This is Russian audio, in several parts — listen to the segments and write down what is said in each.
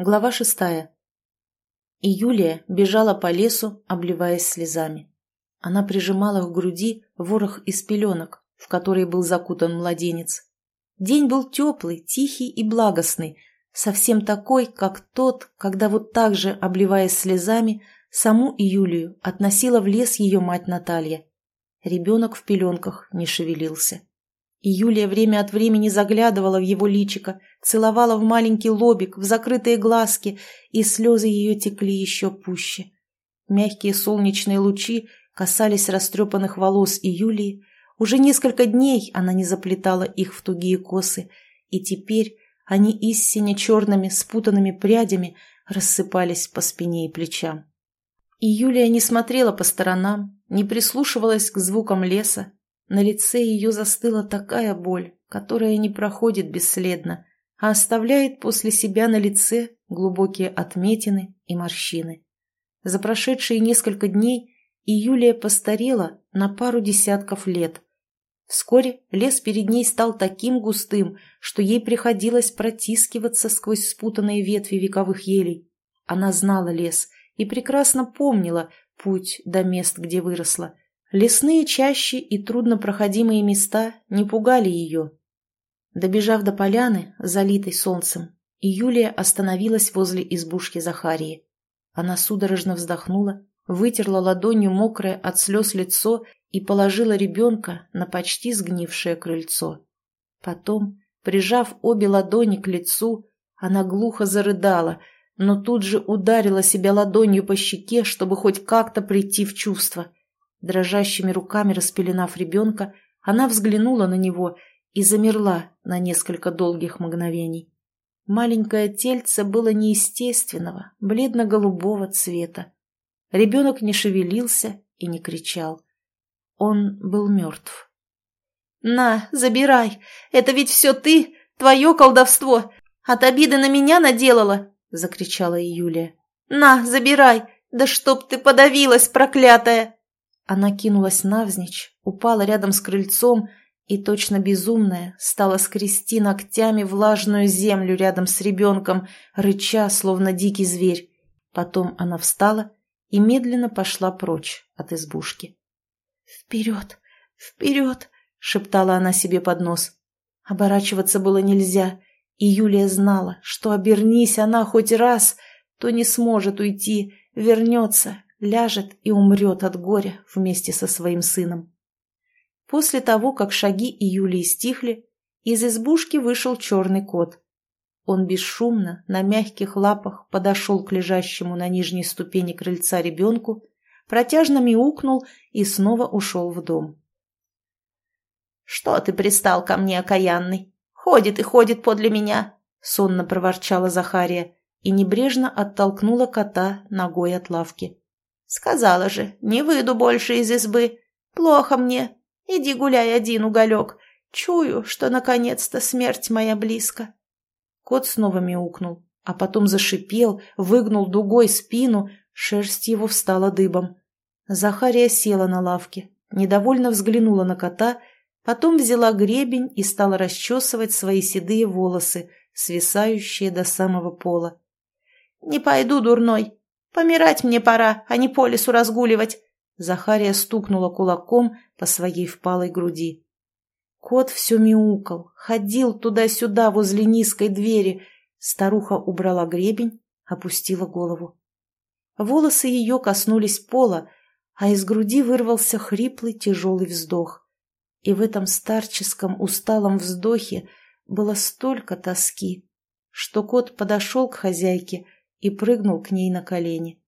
Глава шестая. И Юлия бежала по лесу, обливаясь слезами. Она прижимала к груди ворох из пеленок, в который был закутан младенец. День был теплый, тихий и благостный, совсем такой, как тот, когда вот так же, обливаясь слезами, саму Юлию относила в лес ее мать Наталья. Ребенок в пеленках не шевелился. И время от времени заглядывала в его личико, целовала в маленький лобик, в закрытые глазки, и слезы ее текли еще пуще. Мягкие солнечные лучи касались растрепанных волос и Юлии. Уже несколько дней она не заплетала их в тугие косы, и теперь они истинно черными спутанными прядями рассыпались по спине и плечам. И Юлия не смотрела по сторонам, не прислушивалась к звукам леса, на лице ее застыла такая боль, которая не проходит бесследно, а оставляет после себя на лице глубокие отметины и морщины. За прошедшие несколько дней и Юлия постарела на пару десятков лет. Вскоре лес перед ней стал таким густым, что ей приходилось протискиваться сквозь спутанные ветви вековых елей. Она знала лес и прекрасно помнила путь до мест, где выросла – Лесные чащи и труднопроходимые места не пугали ее. Добежав до поляны, залитой солнцем, Юлия остановилась возле избушки Захарии. Она судорожно вздохнула, вытерла ладонью мокрое от слез лицо и положила ребенка на почти сгнившее крыльцо. Потом, прижав обе ладони к лицу, она глухо зарыдала, но тут же ударила себя ладонью по щеке, чтобы хоть как-то прийти в чувство – Дрожащими руками распеленав ребенка, она взглянула на него и замерла на несколько долгих мгновений. Маленькое тельце было неестественного, бледно-голубого цвета. Ребенок не шевелился и не кричал. Он был мертв. «На, забирай! Это ведь все ты, твое колдовство! От обиды на меня наделала!» — закричала Юлия. «На, забирай! Да чтоб ты подавилась, проклятая!» Она кинулась навзничь, упала рядом с крыльцом и, точно безумная, стала скрести ногтями влажную землю рядом с ребенком, рыча, словно дикий зверь. Потом она встала и медленно пошла прочь от избушки. «Вперед! Вперед!» — шептала она себе под нос. Оборачиваться было нельзя, и Юлия знала, что обернись она хоть раз, то не сможет уйти, вернется, ляжет и умрет от горя вместе со своим сыном. После того, как шаги Юлии стихли, из избушки вышел черный кот. Он бесшумно, на мягких лапах подошел к лежащему на нижней ступени крыльца ребенку, протяжно мяукнул и снова ушел в дом. «Что ты пристал ко мне, окаянный? Ходит и ходит подле меня!» — сонно проворчала Захария и небрежно оттолкнула кота ногой от лавки. Сказала же, не выйду больше из избы. Плохо мне. Иди гуляй один, уголек. Чую, что наконец-то смерть моя близко. Кот снова мяукнул, а потом зашипел, выгнул дугой спину, шерсть его встала дыбом. Захария села на лавке, недовольно взглянула на кота, потом взяла гребень и стала расчесывать свои седые волосы, свисающие до самого пола. «Не пойду, дурной, Помирать мне пора, а не по лесу разгуливать. Захария стукнула кулаком по своей впалой груди. Кот все мяукал, ходил туда-сюда возле низкой двери. Старуха убрала гребень, опустила голову. Волосы ее коснулись пола, а из груди вырвался хриплый тяжелый вздох. И в этом старческом усталом вздохе было столько тоски, что кот подошел к хозяйке и прыгнул к ней на колени.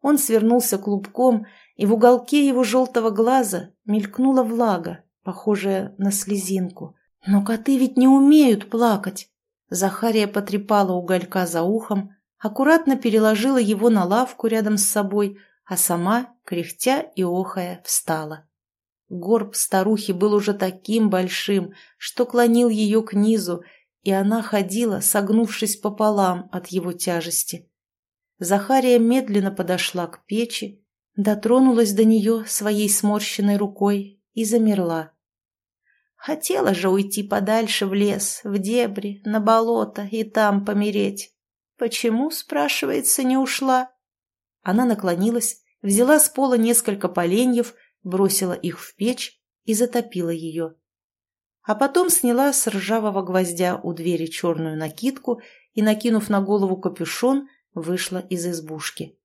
Он свернулся клубком, и в уголке его желтого глаза мелькнула влага, похожая на слезинку. Но коты ведь не умеют плакать. Захария потрепала уголька за ухом, аккуратно переложила его на лавку рядом с собой, а сама, кряхтя и охая, встала. Горб старухи был уже таким большим, что клонил ее к низу, и она ходила, согнувшись пополам от его тяжести. Захария медленно подошла к печи, дотронулась до нее своей сморщенной рукой и замерла. Хотела же уйти подальше в лес, в дебри, на болото и там помереть. Почему, спрашивается, не ушла? Она наклонилась, взяла с пола несколько поленьев, бросила их в печь и затопила ее. А потом сняла с ржавого гвоздя у двери черную накидку и, накинув на голову капюшон, вышла из избушки.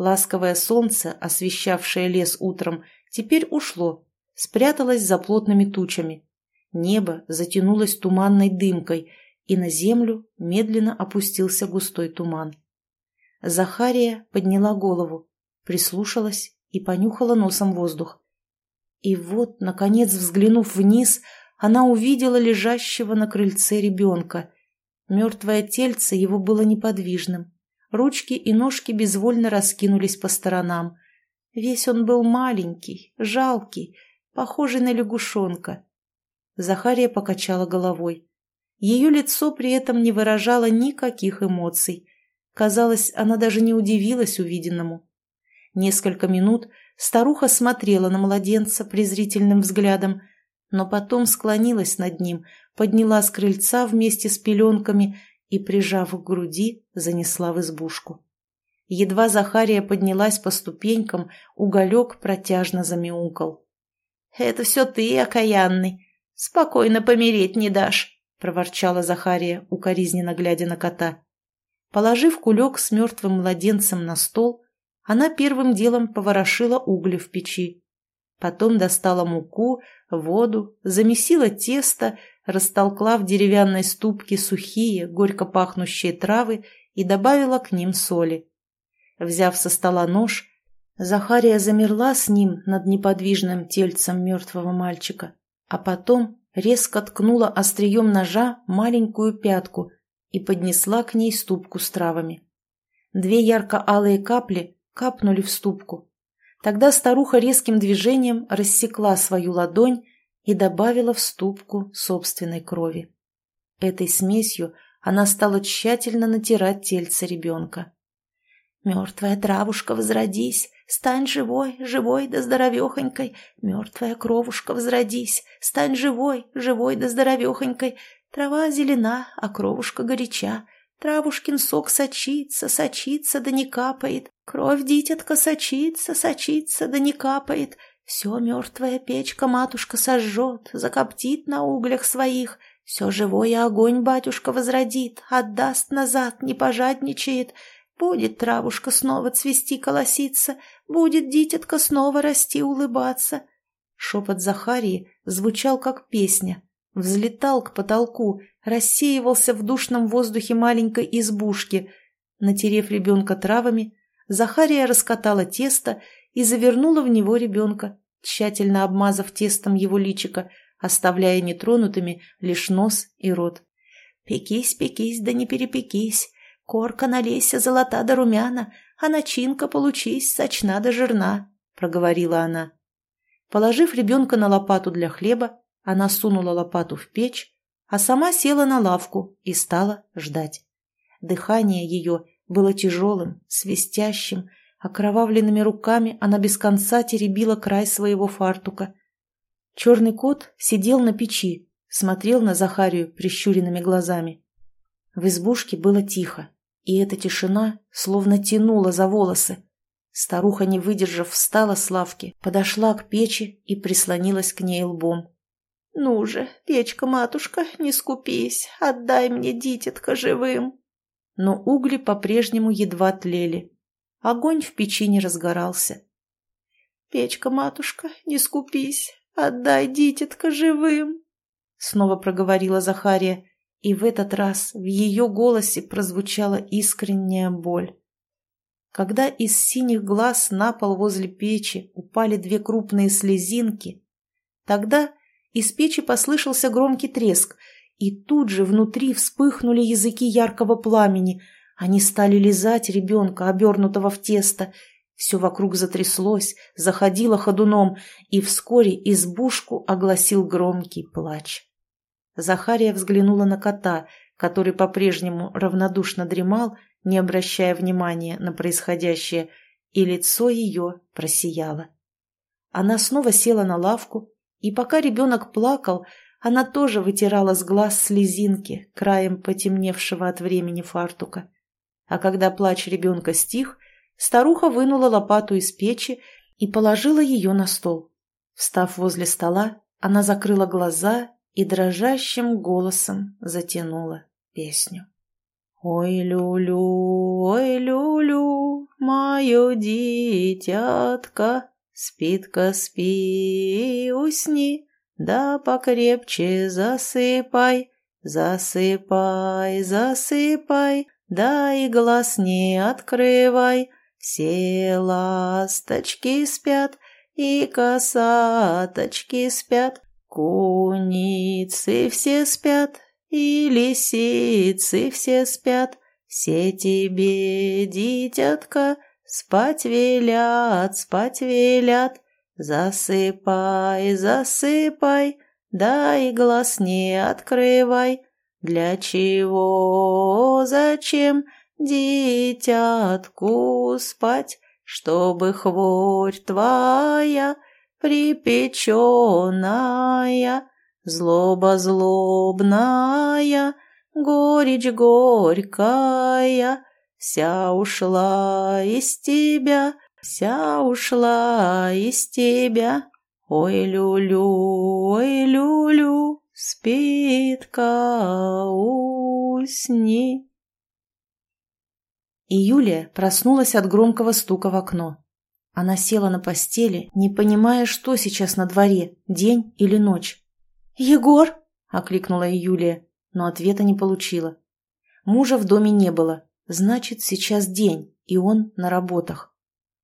Ласковое солнце, освещавшее лес утром, теперь ушло, спряталось за плотными тучами. Небо затянулось туманной дымкой, и на землю медленно опустился густой туман. Захария подняла голову, прислушалась и понюхала носом воздух. И вот, наконец, взглянув вниз, она увидела лежащего на крыльце ребенка. Мертвое тельце его было неподвижным. Ручки и ножки безвольно раскинулись по сторонам. Весь он был маленький, жалкий, похожий на лягушонка. Захария покачала головой. Ее лицо при этом не выражало никаких эмоций. Казалось, она даже не удивилась увиденному. Несколько минут старуха смотрела на младенца презрительным взглядом, но потом склонилась над ним, подняла с крыльца вместе с пеленками и, прижав к груди, занесла в избушку. Едва Захария поднялась по ступенькам, уголек протяжно замяукал. — Это все ты, окаянный. Спокойно помереть не дашь, — проворчала Захария, укоризненно глядя на кота. Положив кулек с мертвым младенцем на стол, она первым делом поворошила угли в печи. Потом достала муку, воду, замесила тесто, растолкла в деревянной ступке сухие, горько пахнущие травы и добавила к ним соли. Взяв со стола нож, Захария замерла с ним над неподвижным тельцем мертвого мальчика, а потом резко ткнула острием ножа маленькую пятку и поднесла к ней ступку с травами. Две ярко-алые капли капнули в ступку. Тогда старуха резким движением рассекла свою ладонь и добавила в ступку собственной крови. Этой смесью она стала тщательно натирать тельце ребенка. «Мертвая травушка, возродись, стань живой, живой да здоровехонькой. Мертвая кровушка, возродись, стань живой, живой да здоровехонькой. Трава зелена, а кровушка горяча. Травушкин сок сочится, сочится, да не капает. Кровь, дитятка, сочится, сочится, да не капает. Все мертвая печка матушка сожжет, закоптит на углях своих. Все живое огонь батюшка возродит, отдаст назад, не пожадничает. Будет травушка снова цвести колоситься, будет дитятка снова расти улыбаться. Шепот Захарии звучал как песня, взлетал к потолку, рассеивался в душном воздухе маленькой избушки. Натерев ребенка травами, Захария раскатала тесто и завернула в него ребенка, тщательно обмазав тестом его личико, оставляя нетронутыми лишь нос и рот. «Пекись, пекись, да не перепекись, корка налейся золота да румяна, а начинка получись сочна да жирна», — проговорила она. Положив ребенка на лопату для хлеба, она сунула лопату в печь, а сама села на лавку и стала ждать. Дыхание ее было тяжелым, свистящим, окровавленными руками она без конца теребила край своего фартука. Черный кот сидел на печи, смотрел на Захарию прищуренными глазами. В избушке было тихо, и эта тишина словно тянула за волосы. Старуха, не выдержав, встала с лавки, подошла к печи и прислонилась к ней лбом. «Ну же, печка-матушка, не скупись, отдай мне дитятка живым!» Но угли по-прежнему едва тлели. Огонь в печи не разгорался. «Печка-матушка, не скупись, отдай дитятка живым!» Снова проговорила Захария, и в этот раз в ее голосе прозвучала искренняя боль. Когда из синих глаз на пол возле печи упали две крупные слезинки, тогда из печи послышался громкий треск, и тут же внутри вспыхнули языки яркого пламени. Они стали лизать ребенка, обернутого в тесто. Все вокруг затряслось, заходило ходуном, и вскоре избушку огласил громкий плач. Захария взглянула на кота, который по-прежнему равнодушно дремал, не обращая внимания на происходящее, и лицо ее просияло. Она снова села на лавку, и пока ребенок плакал, она тоже вытирала с глаз слезинки краем потемневшего от времени фартука. А когда плач ребенка стих, старуха вынула лопату из печи и положила ее на стол. Встав возле стола, она закрыла глаза и дрожащим голосом затянула песню. «Ой, люлю, ой, люлю, мое дитятка, спитка спи, усни, да покрепче засыпай, засыпай, засыпай, да и глаз не открывай, все ласточки спят, и косаточки спят, куницы все спят, и лисицы все спят, все тебе, дитятка, спать велят, спать велят. Засыпай, засыпай, да и глаз не открывай. Для чего, зачем дитятку спать, чтобы хворь твоя припеченая Злоба злобная, горечь горькая, Вся ушла из тебя, вся ушла из тебя. Ой, люлю, ой, люлю, спит-ка, усни. И Юлия проснулась от громкого стука в окно. Она села на постели, не понимая, что сейчас на дворе, день или ночь. «Егор!» – окликнула Юлия, но ответа не получила. Мужа в доме не было, значит, сейчас день, и он на работах.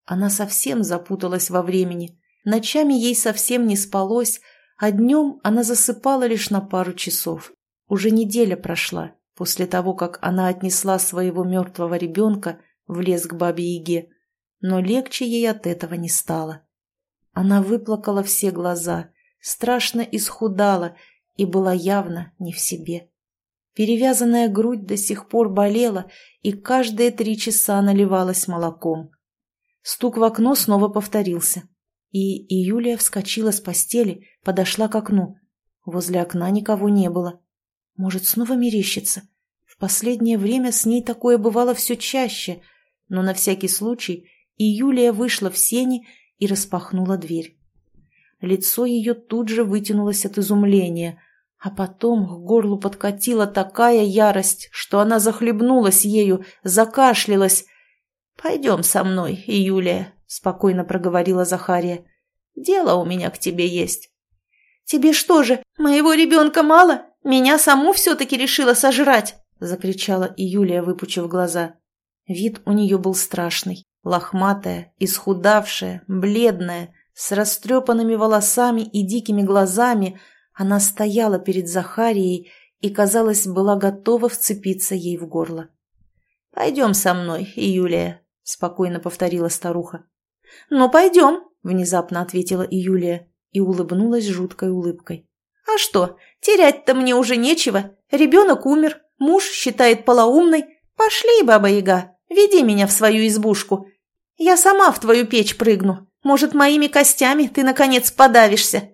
Она совсем запуталась во времени. Ночами ей совсем не спалось, а днем она засыпала лишь на пару часов. Уже неделя прошла после того, как она отнесла своего мертвого ребенка в лес к бабе-яге, но легче ей от этого не стало. Она выплакала все глаза страшно исхудала и была явно не в себе. Перевязанная грудь до сих пор болела и каждые три часа наливалась молоком. Стук в окно снова повторился. И, Юлия вскочила с постели, подошла к окну. Возле окна никого не было. Может, снова мерещится? В последнее время с ней такое бывало все чаще, но на всякий случай Юлия вышла в сени и распахнула дверь. Лицо ее тут же вытянулось от изумления, а потом к горлу подкатила такая ярость, что она захлебнулась ею, закашлялась. «Пойдем со мной, Юлия», — спокойно проговорила Захария. «Дело у меня к тебе есть». «Тебе что же, моего ребенка мало? Меня саму все-таки решила сожрать!» — закричала Юлия, выпучив глаза. Вид у нее был страшный, лохматая, исхудавшая, бледная, с растрепанными волосами и дикими глазами она стояла перед Захарией и, казалось, была готова вцепиться ей в горло. «Пойдем со мной, Юлия», — спокойно повторила старуха. «Ну, пойдем», — внезапно ответила Юлия и улыбнулась жуткой улыбкой. «А что, терять-то мне уже нечего. Ребенок умер, муж считает полоумной. Пошли, баба-яга, веди меня в свою избушку. Я сама в твою печь прыгну. Может, моими костями ты, наконец, подавишься?»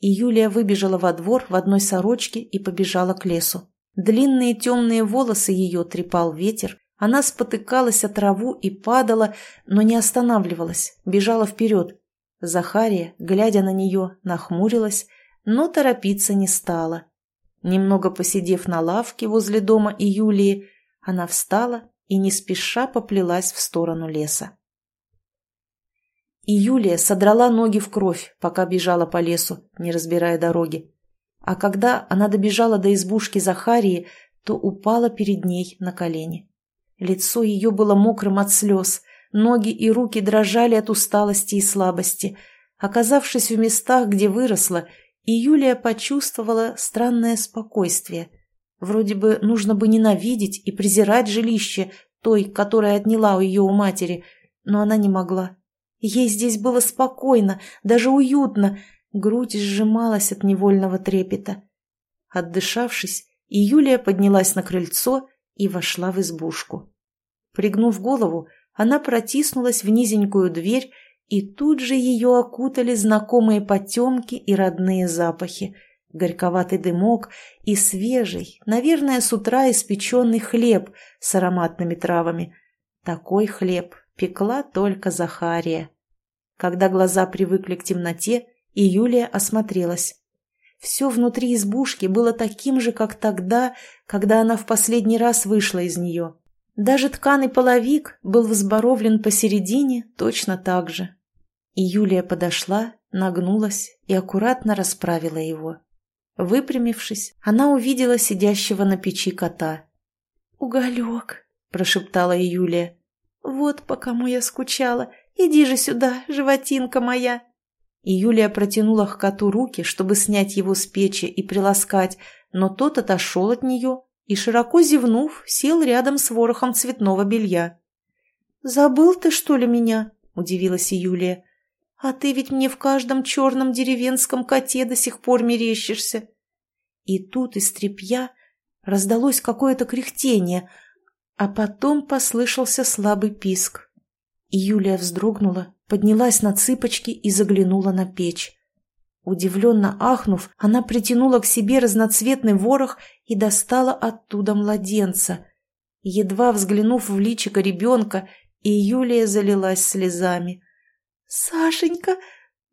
И выбежала во двор в одной сорочке и побежала к лесу. Длинные темные волосы ее трепал ветер, она спотыкалась о траву и падала, но не останавливалась, бежала вперед. Захария, глядя на нее, нахмурилась, но торопиться не стала. Немного посидев на лавке возле дома и Юлии, она встала и не спеша поплелась в сторону леса. И Юлия содрала ноги в кровь, пока бежала по лесу, не разбирая дороги. А когда она добежала до избушки Захарии, то упала перед ней на колени. Лицо ее было мокрым от слез, ноги и руки дрожали от усталости и слабости. Оказавшись в местах, где выросла, и Юлия почувствовала странное спокойствие. Вроде бы нужно бы ненавидеть и презирать жилище той, которая отняла у ее у матери, но она не могла. Ей здесь было спокойно, даже уютно, грудь сжималась от невольного трепета. Отдышавшись, Юлия поднялась на крыльцо и вошла в избушку. Пригнув голову, она протиснулась в низенькую дверь, и тут же ее окутали знакомые потемки и родные запахи. горьковатый дымок и свежий, наверное, с утра испеченный хлеб с ароматными травами. Такой хлеб пекла только Захария. Когда глаза привыкли к темноте, и Юлия осмотрелась. Все внутри избушки было таким же, как тогда, когда она в последний раз вышла из нее. Даже тканый половик был взборовлен посередине точно так же. И Юлия подошла, нагнулась и аккуратно расправила его. Выпрямившись, она увидела сидящего на печи кота. «Уголек», — прошептала Юлия. «Вот по кому я скучала. Иди же сюда, животинка моя!» И Юлия протянула к коту руки, чтобы снять его с печи и приласкать, но тот отошел от нее и, широко зевнув, сел рядом с ворохом цветного белья. «Забыл ты, что ли, меня?» – удивилась Юлия. «А ты ведь мне в каждом черном деревенском коте до сих пор мерещишься». И тут из тряпья раздалось какое-то кряхтение, а потом послышался слабый писк. И Юлия вздрогнула, поднялась на цыпочки и заглянула на печь. Удивленно ахнув, она притянула к себе разноцветный ворох и достала оттуда младенца. Едва взглянув в личико ребенка, и Юлия залилась слезами. «Сашенька,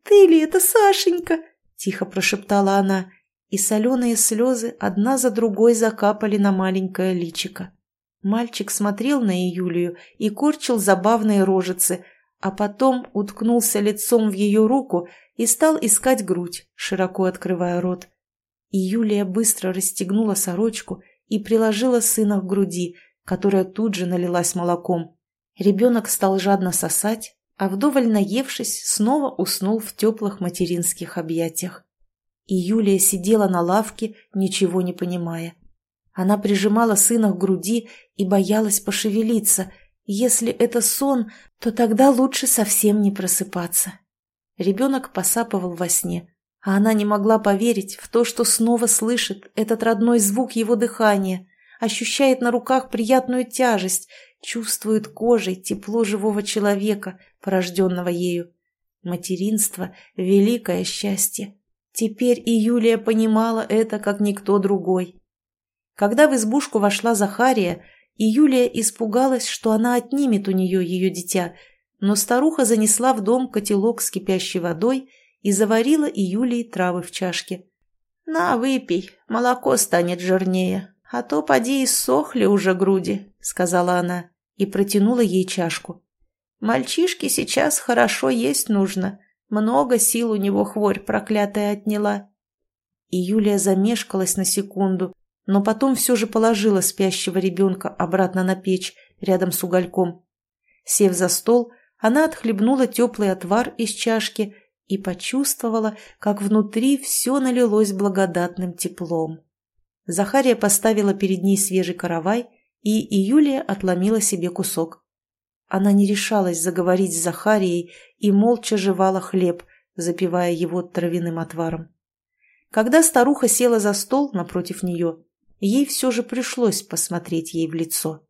ты ли это Сашенька?» – тихо прошептала она, и соленые слезы одна за другой закапали на маленькое личико. Мальчик смотрел на Юлию и корчил забавные рожицы, а потом уткнулся лицом в ее руку и стал искать грудь, широко открывая рот. И быстро расстегнула сорочку и приложила сына к груди, которая тут же налилась молоком. Ребенок стал жадно сосать, а вдоволь наевшись, снова уснул в теплых материнских объятиях. И сидела на лавке, ничего не понимая. Она прижимала сына к груди и боялась пошевелиться. Если это сон, то тогда лучше совсем не просыпаться. Ребенок посапывал во сне, а она не могла поверить в то, что снова слышит этот родной звук его дыхания, ощущает на руках приятную тяжесть, чувствует кожей тепло живого человека, порожденного ею. Материнство — великое счастье. Теперь и Юлия понимала это, как никто другой. Когда в избушку вошла Захария, и Юлия испугалась, что она отнимет у нее ее дитя, но старуха занесла в дом котелок с кипящей водой и заварила и Юлии травы в чашке. «На, выпей, молоко станет жирнее, а то поди иссохли уже груди», — сказала она и протянула ей чашку. «Мальчишке сейчас хорошо есть нужно, много сил у него хворь проклятая отняла». И Юлия замешкалась на секунду, но потом все же положила спящего ребенка обратно на печь рядом с угольком. Сев за стол, она отхлебнула теплый отвар из чашки и почувствовала, как внутри все налилось благодатным теплом. Захария поставила перед ней свежий каравай, и Юлия отломила себе кусок. Она не решалась заговорить с Захарией и молча жевала хлеб, запивая его травяным отваром. Когда старуха села за стол напротив нее, ей все же пришлось посмотреть ей в лицо.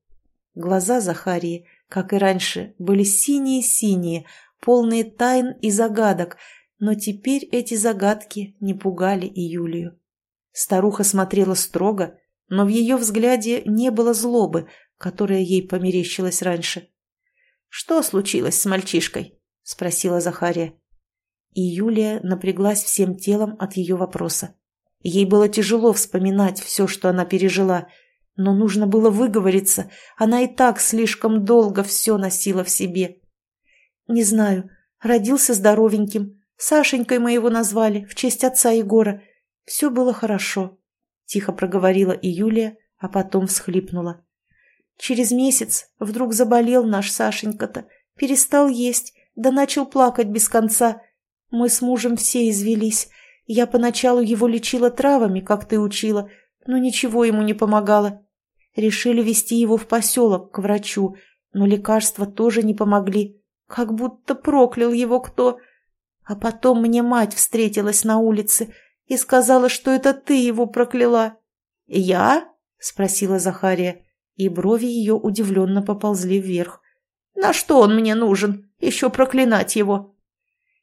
Глаза Захарии, как и раньше, были синие-синие, полные тайн и загадок, но теперь эти загадки не пугали и Юлию. Старуха смотрела строго, но в ее взгляде не было злобы, которая ей померещилась раньше. «Что случилось с мальчишкой?» — спросила Захария. И Юлия напряглась всем телом от ее вопроса. Ей было тяжело вспоминать все, что она пережила, но нужно было выговориться, она и так слишком долго все носила в себе. «Не знаю, родился здоровеньким, Сашенькой мы его назвали, в честь отца Егора. Все было хорошо», — тихо проговорила и Юлия, а потом всхлипнула. «Через месяц вдруг заболел наш Сашенька-то, перестал есть, да начал плакать без конца. Мы с мужем все извелись, я поначалу его лечила травами, как ты учила, но ничего ему не помогало. Решили вести его в поселок, к врачу, но лекарства тоже не помогли. Как будто проклял его кто. А потом мне мать встретилась на улице и сказала, что это ты его прокляла. «Я?» — спросила Захария, и брови ее удивленно поползли вверх. «На что он мне нужен? Еще проклинать его!»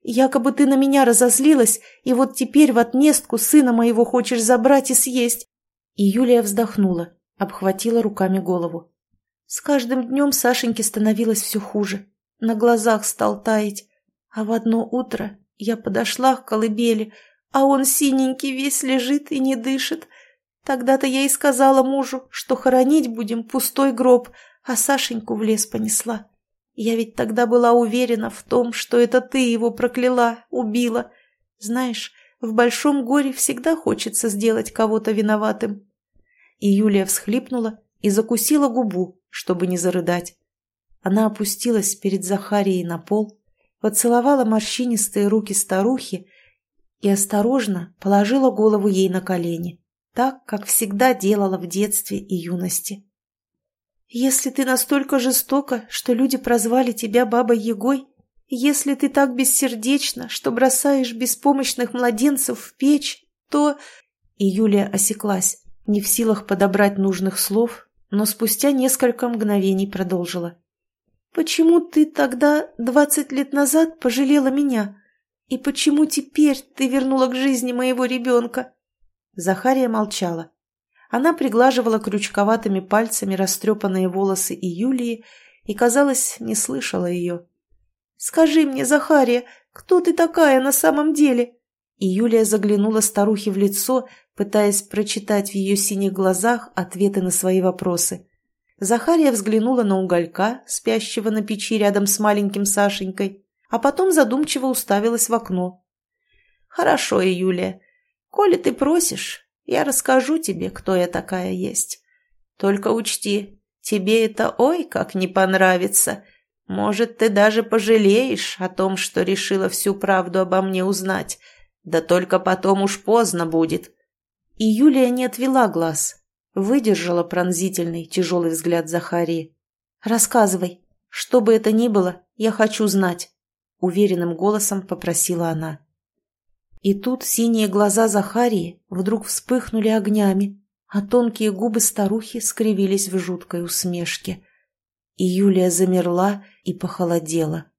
Якобы ты на меня разозлилась, и вот теперь в отместку сына моего хочешь забрать и съесть. И Юлия вздохнула, обхватила руками голову. С каждым днем Сашеньке становилось все хуже. На глазах стал таять. А в одно утро я подошла к колыбели, а он синенький весь лежит и не дышит. Тогда-то я и сказала мужу, что хоронить будем пустой гроб, а Сашеньку в лес понесла. Я ведь тогда была уверена в том, что это ты его прокляла, убила. Знаешь, в большом горе всегда хочется сделать кого-то виноватым. И Юлия всхлипнула и закусила губу, чтобы не зарыдать. Она опустилась перед Захарией на пол, поцеловала морщинистые руки старухи и осторожно положила голову ей на колени, так, как всегда делала в детстве и юности. Если ты настолько жестока, что люди прозвали тебя бабой Егой, если ты так бессердечна, что бросаешь беспомощных младенцев в печь, то...» И Юлия осеклась, не в силах подобрать нужных слов, но спустя несколько мгновений продолжила. «Почему ты тогда, двадцать лет назад, пожалела меня? И почему теперь ты вернула к жизни моего ребенка?» Захария молчала. Она приглаживала крючковатыми пальцами растрепанные волосы и Юлии и, казалось, не слышала ее. «Скажи мне, Захария, кто ты такая на самом деле?» И Юлия заглянула старухе в лицо, пытаясь прочитать в ее синих глазах ответы на свои вопросы. Захария взглянула на уголька, спящего на печи рядом с маленьким Сашенькой, а потом задумчиво уставилась в окно. «Хорошо, Юлия, коли ты просишь, я расскажу тебе, кто я такая есть. Только учти, тебе это ой как не понравится. Может, ты даже пожалеешь о том, что решила всю правду обо мне узнать. Да только потом уж поздно будет». И Юлия не отвела глаз, выдержала пронзительный, тяжелый взгляд Захарии. «Рассказывай, что бы это ни было, я хочу знать», — уверенным голосом попросила она. И тут синие глаза Захарии вдруг вспыхнули огнями, а тонкие губы старухи скривились в жуткой усмешке. И Юлия замерла и похолодела.